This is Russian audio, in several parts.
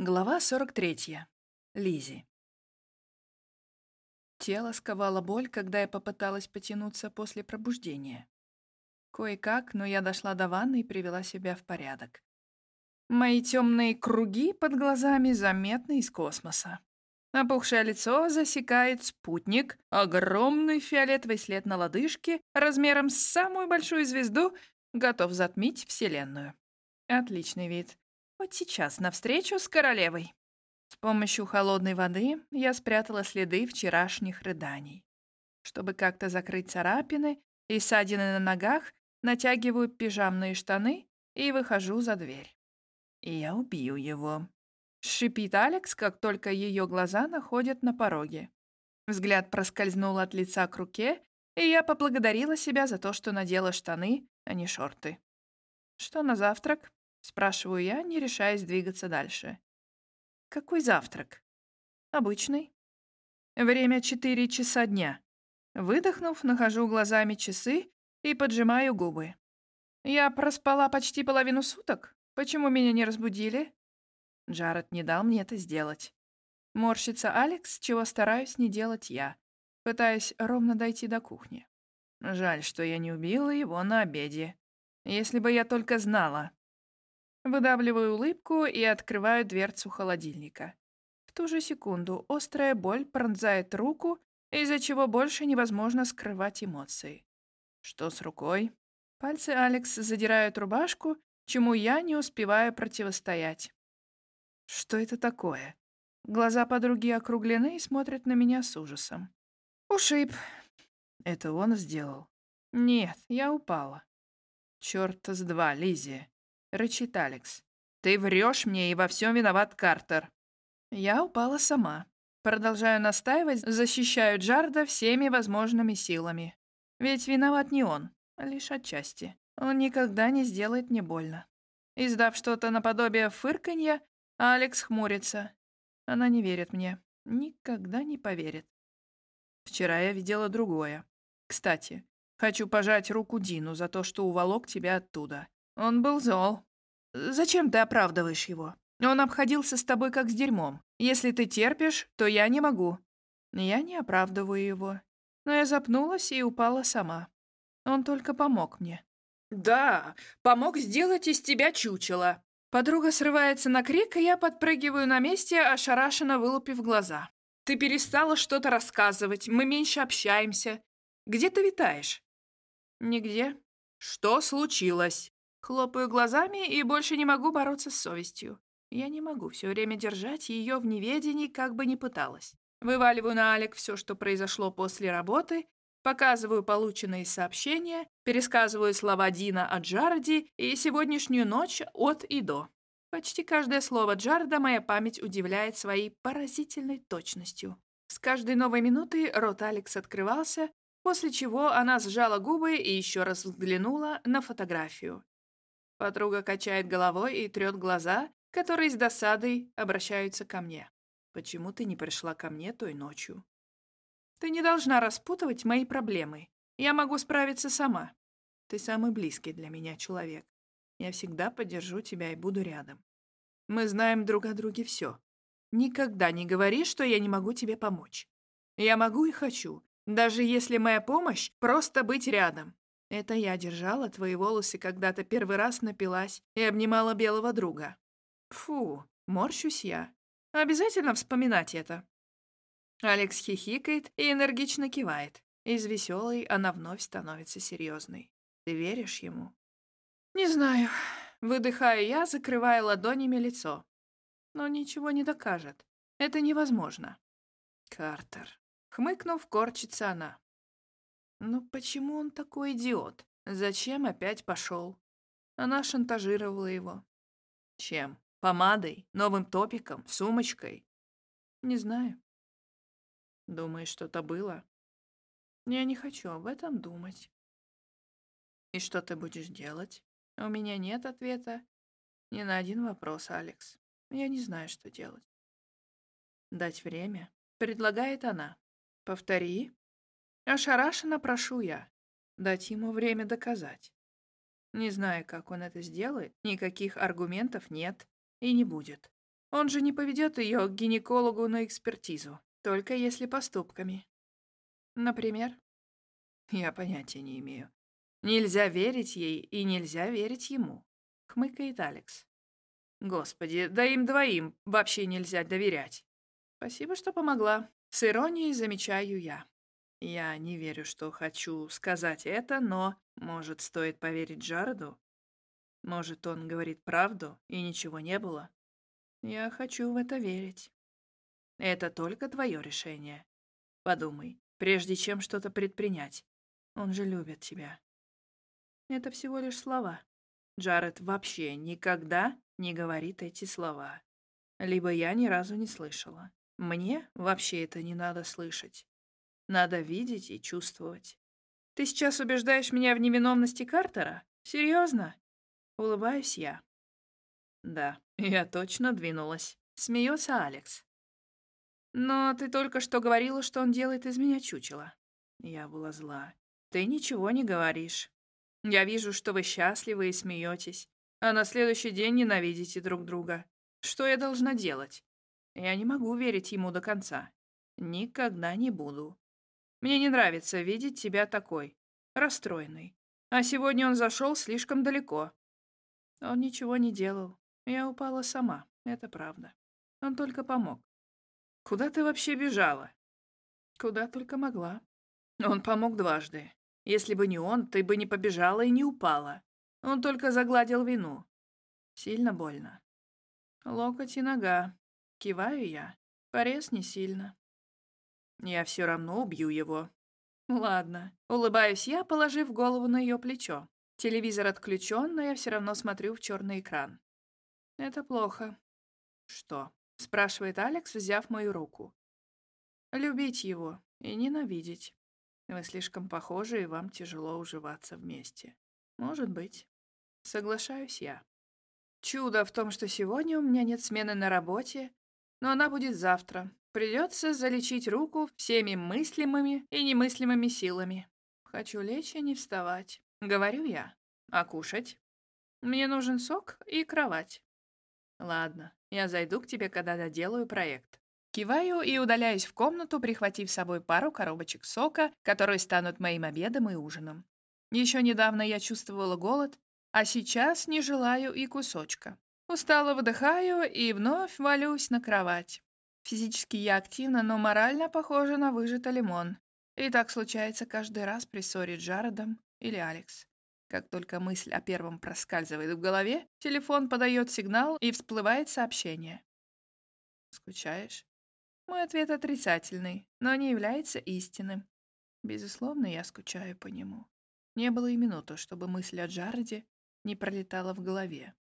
Глава 43. Лизи. Тело сковало боль, когда я попыталась потянуться после пробуждения. Кое-как, но я дошла до ванны и привела себя в порядок. Мои темные круги под глазами заметны из космоса. Опухшее лицо засекает спутник, огромный фиолетовый след на лодыжке, размером с самую большую звезду, готов затмить Вселенную. Отличный вид. Вот сейчас навстречу с королевой. С помощью холодной воды я спрятала следы вчерашних рыданий. Чтобы как-то закрыть царапины и ссадины на ногах, натягиваю пижамные штаны и выхожу за дверь. И я убью его. Шипит Алекс, как только ее глаза находят на пороге. Взгляд проскользнул от лица к руке, и я поблагодарила себя за то, что надела штаны, а не шорты. «Что на завтрак?» Спрашиваю я, не решаясь двигаться дальше. Какой завтрак? Обычный. Время четыре часа дня. Выдохнув, нахожу глазами часы и поджимаю губы. Я проспала почти половину суток. Почему меня не разбудили? Джаред не дал мне это сделать. Морщится Алекс, чего стараюсь не делать я. Пытаюсь ровно дойти до кухни. Жаль, что я не убила его на обеде. Если бы я только знала. Выдавливаю улыбку и открываю дверцу холодильника. В ту же секунду острая боль пронзает руку, из-за чего больше невозможно скрывать эмоции. Что с рукой? Пальцы Алекс задирают рубашку, чему я не успеваю противостоять. Что это такое? Глаза подруги округлены и смотрят на меня с ужасом. Ушиб. Это он сделал. Нет, я упала. Чёрт с два, Лизия. — рычит Алекс. «Ты врешь мне, и во всем виноват Картер». Я упала сама. Продолжаю настаивать, защищаю Джарда всеми возможными силами. Ведь виноват не он, а лишь отчасти. Он никогда не сделает мне больно. Издав что-то наподобие фырканья, Алекс хмурится. Она не верит мне. Никогда не поверит. Вчера я видела другое. Кстати, хочу пожать руку Дину за то, что уволок тебя оттуда. Он был зол. Зачем ты оправдываешь его? Он обходился с тобой как с дерьмом. Если ты терпишь, то я не могу. Я не оправдываю его. Но я запнулась и упала сама. Он только помог мне. Да, помог сделать из тебя чучело. Подруга срывается на крик, и я подпрыгиваю на месте, ошарашенно вылупив глаза. Ты перестала что-то рассказывать, мы меньше общаемся. Где ты витаешь? Нигде. Что случилось? Хлопаю глазами и больше не могу бороться с совестью. Я не могу все время держать ее в неведении, как бы ни пыталась. Вываливаю на Алек все, что произошло после работы, показываю полученные сообщения, пересказываю слова Дина о Джарди и сегодняшнюю ночь от и до. Почти каждое слово Джарда моя память удивляет своей поразительной точностью. С каждой новой минутой рот Алекс открывался, после чего она сжала губы и еще раз взглянула на фотографию. Подруга качает головой и трет глаза, которые с досадой обращаются ко мне. «Почему ты не пришла ко мне той ночью?» «Ты не должна распутывать мои проблемы. Я могу справиться сама. Ты самый близкий для меня человек. Я всегда поддержу тебя и буду рядом. Мы знаем друг о друге все. Никогда не говори, что я не могу тебе помочь. Я могу и хочу, даже если моя помощь — просто быть рядом. Это я держала твои волосы, когда-то первый раз напилась и обнимала белого друга. Фу, морщусь я. Обязательно вспоминать это. Алекс хихикает и энергично кивает. Из веселой она вновь становится серьезной. Ты веришь ему? Не знаю. Выдыхаю я, закрывая ладонями лицо. Но ничего не докажет. Это невозможно. Картер. Хмыкнув, корчится она. Ну почему он такой идиот? Зачем опять пошел? Она шантажировала его. Чем? Помадой? Новым топиком? Сумочкой? Не знаю. Думаешь, что-то было? Я не хочу об этом думать. И что ты будешь делать? У меня нет ответа ни на один вопрос, Алекс. Я не знаю, что делать. Дать время? Предлагает она. Повтори. Ошарашенно прошу я. Дать ему время доказать. Не знаю, как он это сделает, никаких аргументов нет и не будет. Он же не поведет ее к гинекологу на экспертизу, только если поступками. Например? Я понятия не имею. Нельзя верить ей и нельзя верить ему, хмыкает Алекс. Господи, да им двоим вообще нельзя доверять. Спасибо, что помогла. С иронией замечаю я. Я не верю, что хочу сказать это, но, может, стоит поверить Джареду? Может, он говорит правду, и ничего не было? Я хочу в это верить. Это только твое решение. Подумай, прежде чем что-то предпринять. Он же любит тебя. Это всего лишь слова. Джаред вообще никогда не говорит эти слова. Либо я ни разу не слышала. Мне вообще это не надо слышать. Надо видеть и чувствовать. Ты сейчас убеждаешь меня в невиновности Картера? Серьезно? Улыбаюсь я. Да, я точно двинулась. Смеется Алекс. Но ты только что говорила, что он делает из меня чучело. Я была зла. Ты ничего не говоришь. Я вижу, что вы счастливы и смеетесь, а на следующий день ненавидите друг друга. Что я должна делать? Я не могу верить ему до конца. Никогда не буду. Мне не нравится видеть тебя такой, расстроенной. А сегодня он зашел слишком далеко. Он ничего не делал. Я упала сама, это правда. Он только помог. Куда ты вообще бежала? Куда только могла. Он помог дважды. Если бы не он, ты бы не побежала и не упала. Он только загладил вину. Сильно больно. Локоть и нога. Киваю я. Порез не сильно. Я все равно убью его. Ладно. Улыбаюсь я, положив голову на ее плечо. Телевизор отключен, но я все равно смотрю в черный экран. Это плохо. Что? Спрашивает Алекс, взяв мою руку. Любить его и ненавидеть. Вы слишком похожи, и вам тяжело уживаться вместе. Может быть. Соглашаюсь я. Чудо в том, что сегодня у меня нет смены на работе, но она будет завтра. Придется залечить руку всеми мыслимыми и немыслимыми силами. Хочу лечь и не вставать. Говорю я. А кушать? Мне нужен сок и кровать. Ладно, я зайду к тебе, когда доделаю проект. Киваю и удаляюсь в комнату, прихватив с собой пару коробочек сока, которые станут моим обедом и ужином. Еще недавно я чувствовала голод, а сейчас не желаю и кусочка. Устало выдыхаю и вновь валюсь на кровать. Физически я активна, но морально похожа на выжатый лимон. И так случается каждый раз при ссоре с Джаредом или Алекс. Как только мысль о первом проскальзывает в голове, телефон подает сигнал и всплывает сообщение. «Скучаешь?» Мой ответ отрицательный, но не является истинным. Безусловно, я скучаю по нему. Не было и минуты, чтобы мысль о Джареде не пролетала в голове.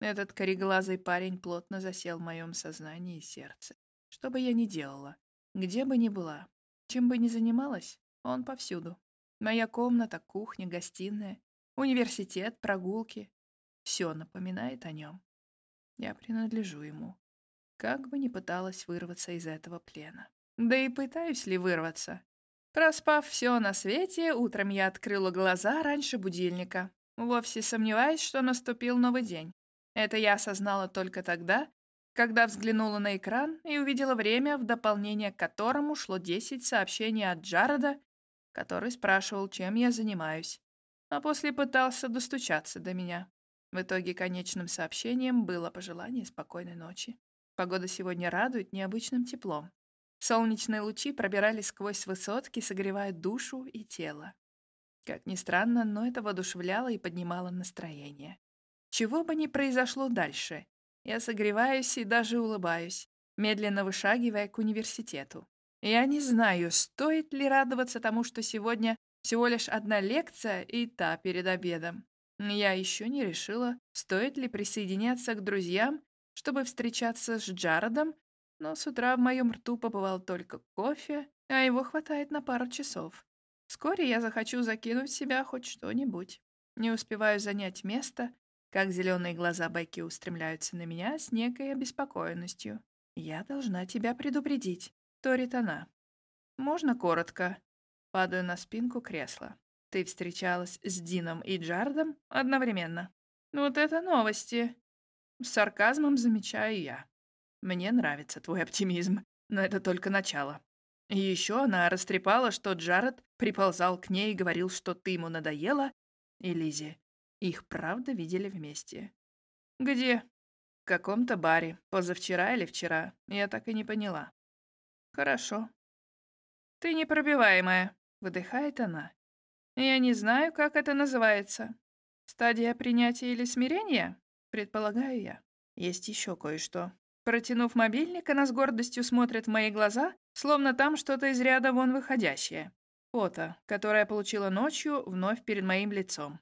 Этот кореглазый парень плотно засел в моем сознании и сердце. Что бы я ни делала, где бы ни была, чем бы ни занималась, он повсюду. Моя комната, кухня, гостиная, университет, прогулки. Все напоминает о нем. Я принадлежу ему как бы ни пыталась вырваться из этого плена. Да и пытаюсь ли вырваться? Проспав все на свете, утром я открыла глаза раньше будильника, вовсе сомневаясь, что наступил новый день. Это я осознала только тогда, когда взглянула на экран и увидела время, в дополнение к которому шло 10 сообщений от Джареда, который спрашивал, чем я занимаюсь, а после пытался достучаться до меня. В итоге конечным сообщением было пожелание спокойной ночи. Погода сегодня радует необычным теплом. Солнечные лучи пробирались сквозь высотки, согревая душу и тело. Как ни странно, но это воодушевляло и поднимало настроение. Чего бы ни произошло дальше, я согреваюсь и даже улыбаюсь, медленно вышагивая к университету. Я не знаю, стоит ли радоваться тому, что сегодня всего лишь одна лекция и та перед обедом. Я еще не решила, стоит ли присоединяться к друзьям чтобы встречаться с Джаредом, но с утра в моем рту побывал только кофе, а его хватает на пару часов. Вскоре я захочу закинуть в себя хоть что-нибудь. Не успеваю занять место, как зеленые глаза Бекки устремляются на меня с некой обеспокоенностью. «Я должна тебя предупредить», — торит она. «Можно коротко?» Падаю на спинку кресла. «Ты встречалась с Дином и Джардом одновременно?» «Вот это новости!» С сарказмом замечаю я. Мне нравится твой оптимизм, но это только начало. Еще она растрепала, что Джаред приползал к ней и говорил, что ты ему надоела, и Лизи. Их правда видели вместе. Где? В каком-то баре. Позавчера или вчера. Я так и не поняла. Хорошо. Ты непробиваемая, выдыхает она. Я не знаю, как это называется. Стадия принятия или смирения? Предполагаю я. Есть еще кое-что. Протянув мобильник, она с гордостью смотрит в мои глаза, словно там что-то из ряда вон выходящее. Фото, которое я получила ночью, вновь перед моим лицом.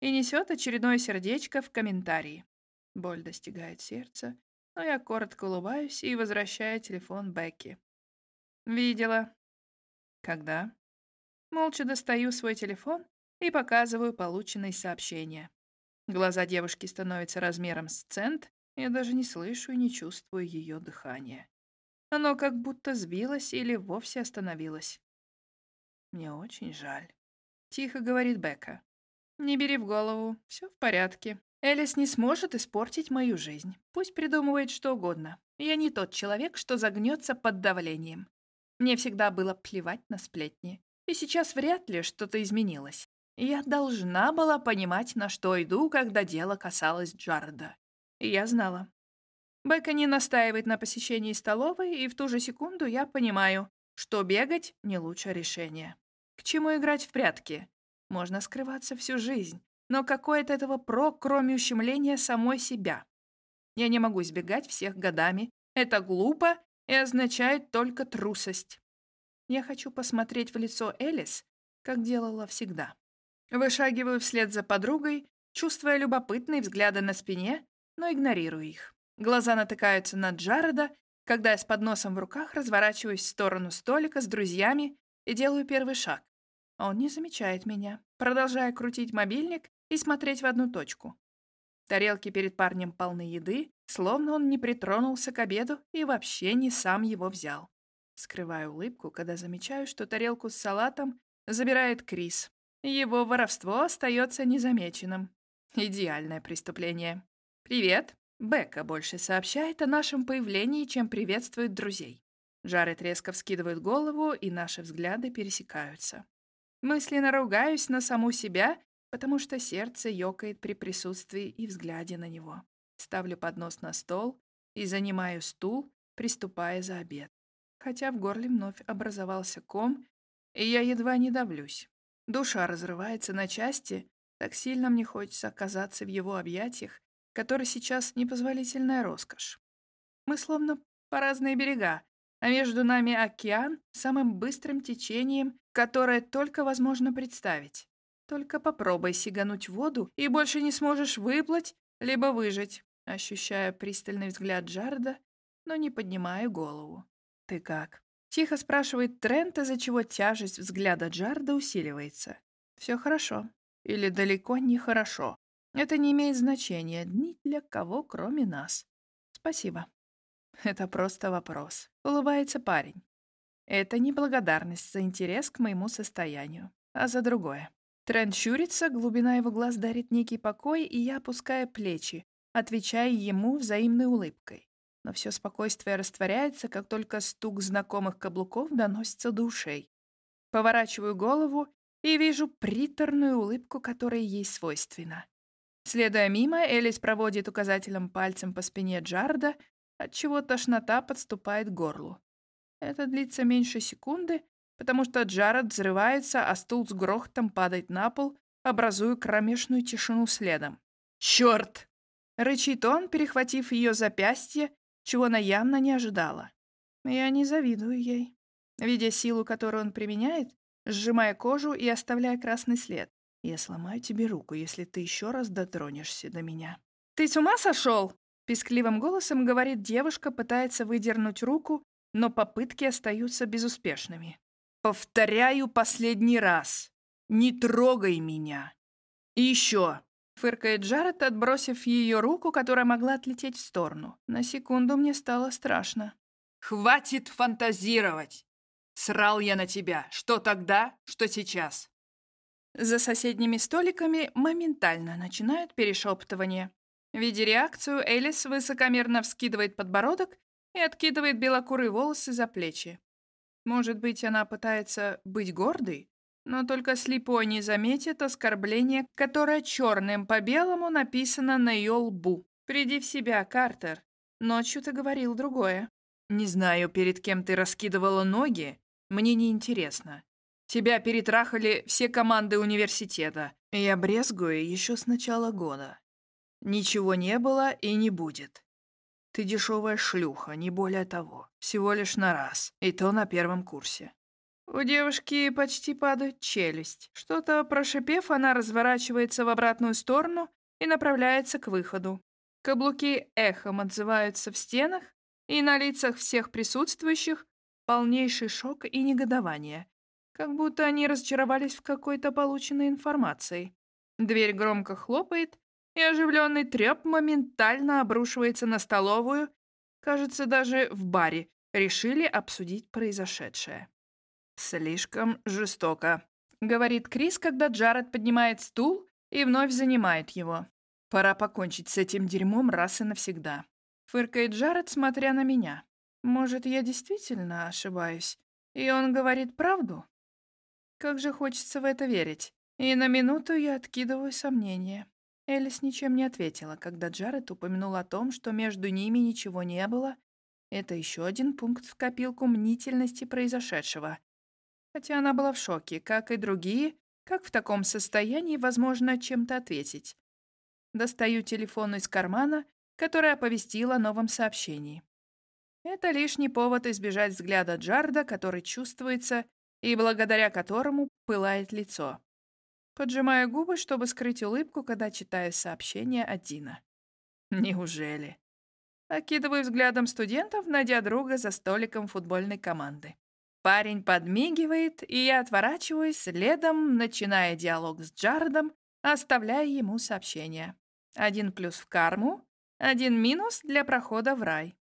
И несет очередное сердечко в комментарии. Боль достигает сердца, но я коротко улыбаюсь и возвращаю телефон Бекки. «Видела». «Когда?» Молча достаю свой телефон и показываю полученные сообщения. Глаза девушки становятся размером с цент, я даже не слышу и не чувствую ее дыхания. Оно как будто сбилось или вовсе остановилось. Мне очень жаль. Тихо говорит Бека. Не бери в голову, все в порядке. Элис не сможет испортить мою жизнь. Пусть придумывает что угодно. Я не тот человек, что загнется под давлением. Мне всегда было плевать на сплетни. И сейчас вряд ли что-то изменилось. Я должна была понимать, на что иду, когда дело касалось Джареда. И я знала. Бека не настаивает на посещении столовой, и в ту же секунду я понимаю, что бегать — не лучшее решение. К чему играть в прятки? Можно скрываться всю жизнь, но какой от этого прок, кроме ущемления самой себя? Я не могу избегать всех годами. Это глупо и означает только трусость. Я хочу посмотреть в лицо Элис, как делала всегда. Вышагиваю вслед за подругой, чувствуя любопытные взгляды на спине, но игнорирую их. Глаза натыкаются на Джареда, когда я с подносом в руках разворачиваюсь в сторону столика с друзьями и делаю первый шаг. Он не замечает меня, продолжая крутить мобильник и смотреть в одну точку. Тарелки перед парнем полны еды, словно он не притронулся к обеду и вообще не сам его взял. Скрываю улыбку, когда замечаю, что тарелку с салатом забирает Крис, его воровство остается незамеченным. Идеальное преступление. «Привет!» Бекка больше сообщает о нашем появлении, чем приветствует друзей. Джаред резко вскидывает голову, и наши взгляды пересекаются. Мысленно ругаюсь на саму себя, потому что сердце ёкает при присутствии и взгляде на него. Ставлю поднос на стол и занимаю стул, приступая за обед. Хотя в горле вновь образовался ком, и я едва не давлюсь. Душа разрывается на части, так сильно мне хочется оказаться в его объятиях, которые сейчас непозволительная роскошь. Мы словно по разные берега, а между нами океан самым быстрым течением, которое только возможно представить. Только попробуй сигануть в воду, и больше не сможешь выплыть, либо выжить, ощущая пристальный взгляд Джарда, но не поднимаю голову. «Ты как?» Тихо спрашивает Трент, из-за чего тяжесть взгляда Джарда усиливается. Все хорошо. Или далеко не хорошо. Это не имеет значения ни для кого, кроме нас. Спасибо. Это просто вопрос. Улыбается парень. Это не благодарность за интерес к моему состоянию, а за другое. Трент щурится, глубина его глаз дарит некий покой, и я опускаю плечи, отвечая ему взаимной улыбкой но все спокойствие растворяется, как только стук знакомых каблуков доносится до ушей. Поворачиваю голову и вижу приторную улыбку, которая ей свойственна. Следуя мимо, Элис проводит указательным пальцем по спине Джарда, отчего тошнота подступает к горлу. Это длится меньше секунды, потому что Джаред взрывается, а стул с грохотом падает на пол, образуя кромешную тишину следом. «Черт!» — рычит он, перехватив ее запястье чего она явно не ожидала. Я не завидую ей. Видя силу, которую он применяет, сжимая кожу и оставляя красный след, я сломаю тебе руку, если ты еще раз дотронешься до меня. «Ты с ума сошел?» Пискливым голосом говорит девушка, пытается выдернуть руку, но попытки остаются безуспешными. «Повторяю последний раз. Не трогай меня. И еще. Фыркает Джаред, отбросив ее руку, которая могла отлететь в сторону. На секунду мне стало страшно. «Хватит фантазировать! Срал я на тебя. Что тогда, что сейчас?» За соседними столиками моментально начинают перешептывание. Видя реакцию, Элис высокомерно вскидывает подбородок и откидывает белокурые волосы за плечи. Может быть, она пытается быть гордой, но только слепой не заметит оскорбление, которое черным по белому написано на ее лбу. «Приди в себя, Картер. Ночью ты говорил другое». «Не знаю, перед кем ты раскидывала ноги. Мне не интересно. Тебя перетрахали все команды университета. Я брезгую еще с начала года. Ничего не было и не будет. Ты дешевая шлюха, не более того. Всего лишь на раз, и то на первом курсе. У девушки почти падает челюсть. Что-то прошипев, она разворачивается в обратную сторону и направляется к выходу. Каблуки эхом отзываются в стенах, и на лицах всех присутствующих полнейший шок и негодование, как будто они разочаровались в какой-то полученной информации. Дверь громко хлопает, и оживленный треп моментально обрушивается на столовую. Кажется, даже в баре решили обсудить произошедшее. «Слишком жестоко», — говорит Крис, когда Джаред поднимает стул и вновь занимает его. «Пора покончить с этим дерьмом раз и навсегда». Фыркает Джаред, смотря на меня. «Может, я действительно ошибаюсь, и он говорит правду?» Как же хочется в это верить. И на минуту я откидываю сомнения. Элис ничем не ответила, когда Джаред упомянул о том, что между ними ничего не было. Это еще один пункт в копилку мнительности произошедшего. Хотя она была в шоке, как и другие, как в таком состоянии возможно чем-то ответить. Достаю телефон из кармана, который оповестил о новом сообщении. Это лишний повод избежать взгляда Джарда, который чувствуется и благодаря которому пылает лицо. Поджимаю губы, чтобы скрыть улыбку, когда читаю сообщение от Дина. Неужели? Окидываю взглядом студентов, найдя друга за столиком футбольной команды. Парень подмигивает, и я отворачиваюсь, следом начиная диалог с Джардом, оставляя ему сообщение. Один плюс в карму, один минус для прохода в рай.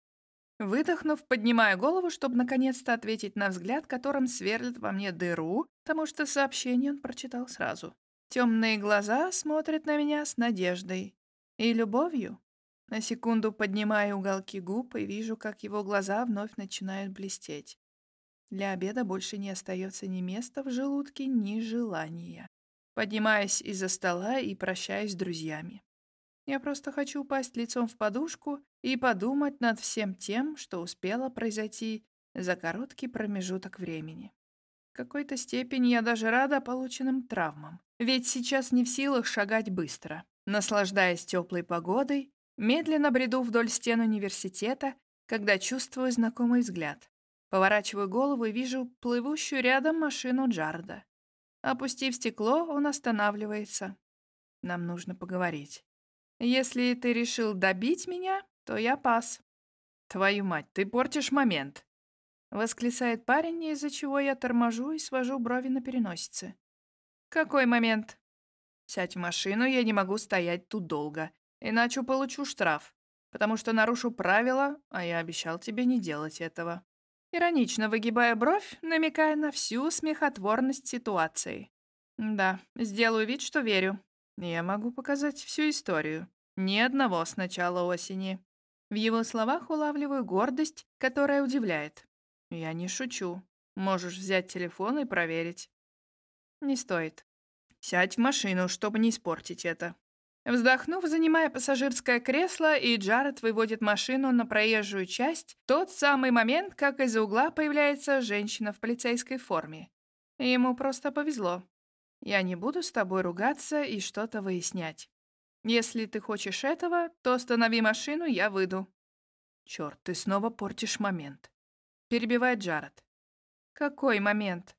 Выдохнув, поднимаю голову, чтобы наконец-то ответить на взгляд, которым сверлит во мне дыру, потому что сообщение он прочитал сразу. Темные глаза смотрят на меня с надеждой и любовью. На секунду поднимаю уголки губ и вижу, как его глаза вновь начинают блестеть. Для обеда больше не остается ни места в желудке, ни желания. Поднимаюсь из-за стола и прощаюсь с друзьями. Я просто хочу упасть лицом в подушку и подумать над всем тем, что успело произойти за короткий промежуток времени. В какой-то степени я даже рада полученным травмам. Ведь сейчас не в силах шагать быстро. Наслаждаясь теплой погодой, медленно бреду вдоль стен университета, когда чувствую знакомый взгляд. Поворачиваю голову и вижу плывущую рядом машину Джарда. Опустив стекло, он останавливается. Нам нужно поговорить. Если ты решил добить меня, то я пас. Твою мать, ты портишь момент. Восклицает парень, из-за чего я торможу и свожу брови на переносице. «Какой момент?» «Сядь в машину, я не могу стоять тут долго, иначе получу штраф, потому что нарушу правила, а я обещал тебе не делать этого». Иронично выгибая бровь, намекая на всю смехотворность ситуации. «Да, сделаю вид, что верю. Я могу показать всю историю. Ни одного с начала осени». В его словах улавливаю гордость, которая удивляет. Я не шучу. Можешь взять телефон и проверить. Не стоит. Сядь в машину, чтобы не испортить это. Вздохнув, занимая пассажирское кресло, и Джаред выводит машину на проезжую часть, тот самый момент, как из-за угла появляется женщина в полицейской форме. Ему просто повезло. Я не буду с тобой ругаться и что-то выяснять. Если ты хочешь этого, то останови машину, я выйду. Черт, ты снова портишь момент. Перебивает Джаред. «Какой момент?»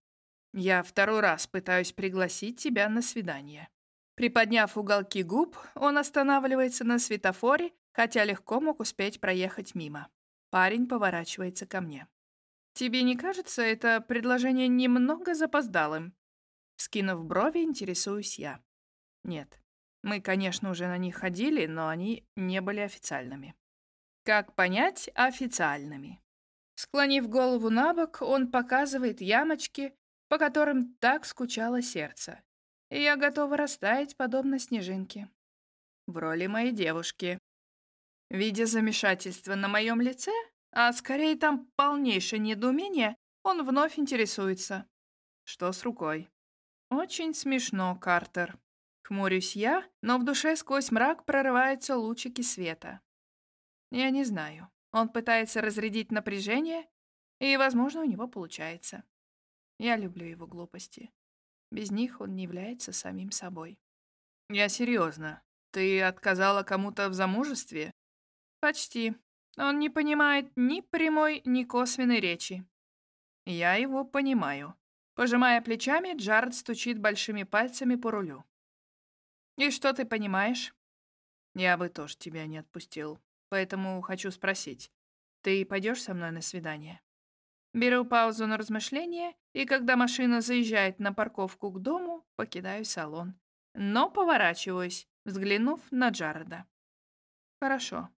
«Я второй раз пытаюсь пригласить тебя на свидание». Приподняв уголки губ, он останавливается на светофоре, хотя легко мог успеть проехать мимо. Парень поворачивается ко мне. «Тебе не кажется это предложение немного запоздалым?» Скинув брови, интересуюсь я. «Нет. Мы, конечно, уже на них ходили, но они не были официальными». «Как понять официальными?» Склонив голову на бок, он показывает ямочки, по которым так скучало сердце. Я готова растаять, подобно снежинке. В роли моей девушки. Видя замешательство на моем лице, А скорее там полнейшее недоумение, он вновь интересуется. Что с рукой? Очень смешно, Картер. Хмурюсь я, но в душе сквозь мрак прорываются лучики света. Я не знаю. Он пытается разрядить напряжение, и, возможно, у него получается. Я люблю его глупости. Без них он не является самим собой. Я серьезно. Ты отказала кому-то в замужестве? Почти. Он не понимает ни прямой, ни косвенной речи. Я его понимаю. Пожимая плечами, Джаред стучит большими пальцами по рулю. «И что ты понимаешь?» «Я бы тоже тебя не отпустил. Поэтому хочу спросить, ты пойдешь со мной на свидание?» Беру паузу на размышление, и когда машина заезжает на парковку к дому, покидаю салон. Но поворачиваюсь, взглянув на Джареда. «Хорошо».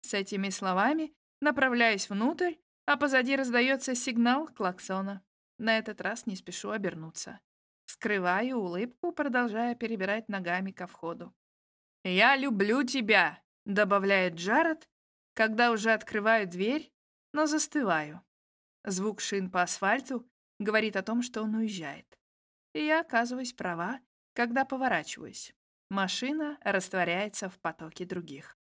С этими словами направляюсь внутрь, а позади раздается сигнал клаксона. На этот раз не спешу обернуться. Скрываю улыбку, продолжая перебирать ногами ко входу. «Я люблю тебя!» — добавляет Джаред, когда уже открываю дверь, но застываю. Звук шин по асфальту говорит о том, что он уезжает. И я оказываюсь права, когда поворачиваюсь. Машина растворяется в потоке других.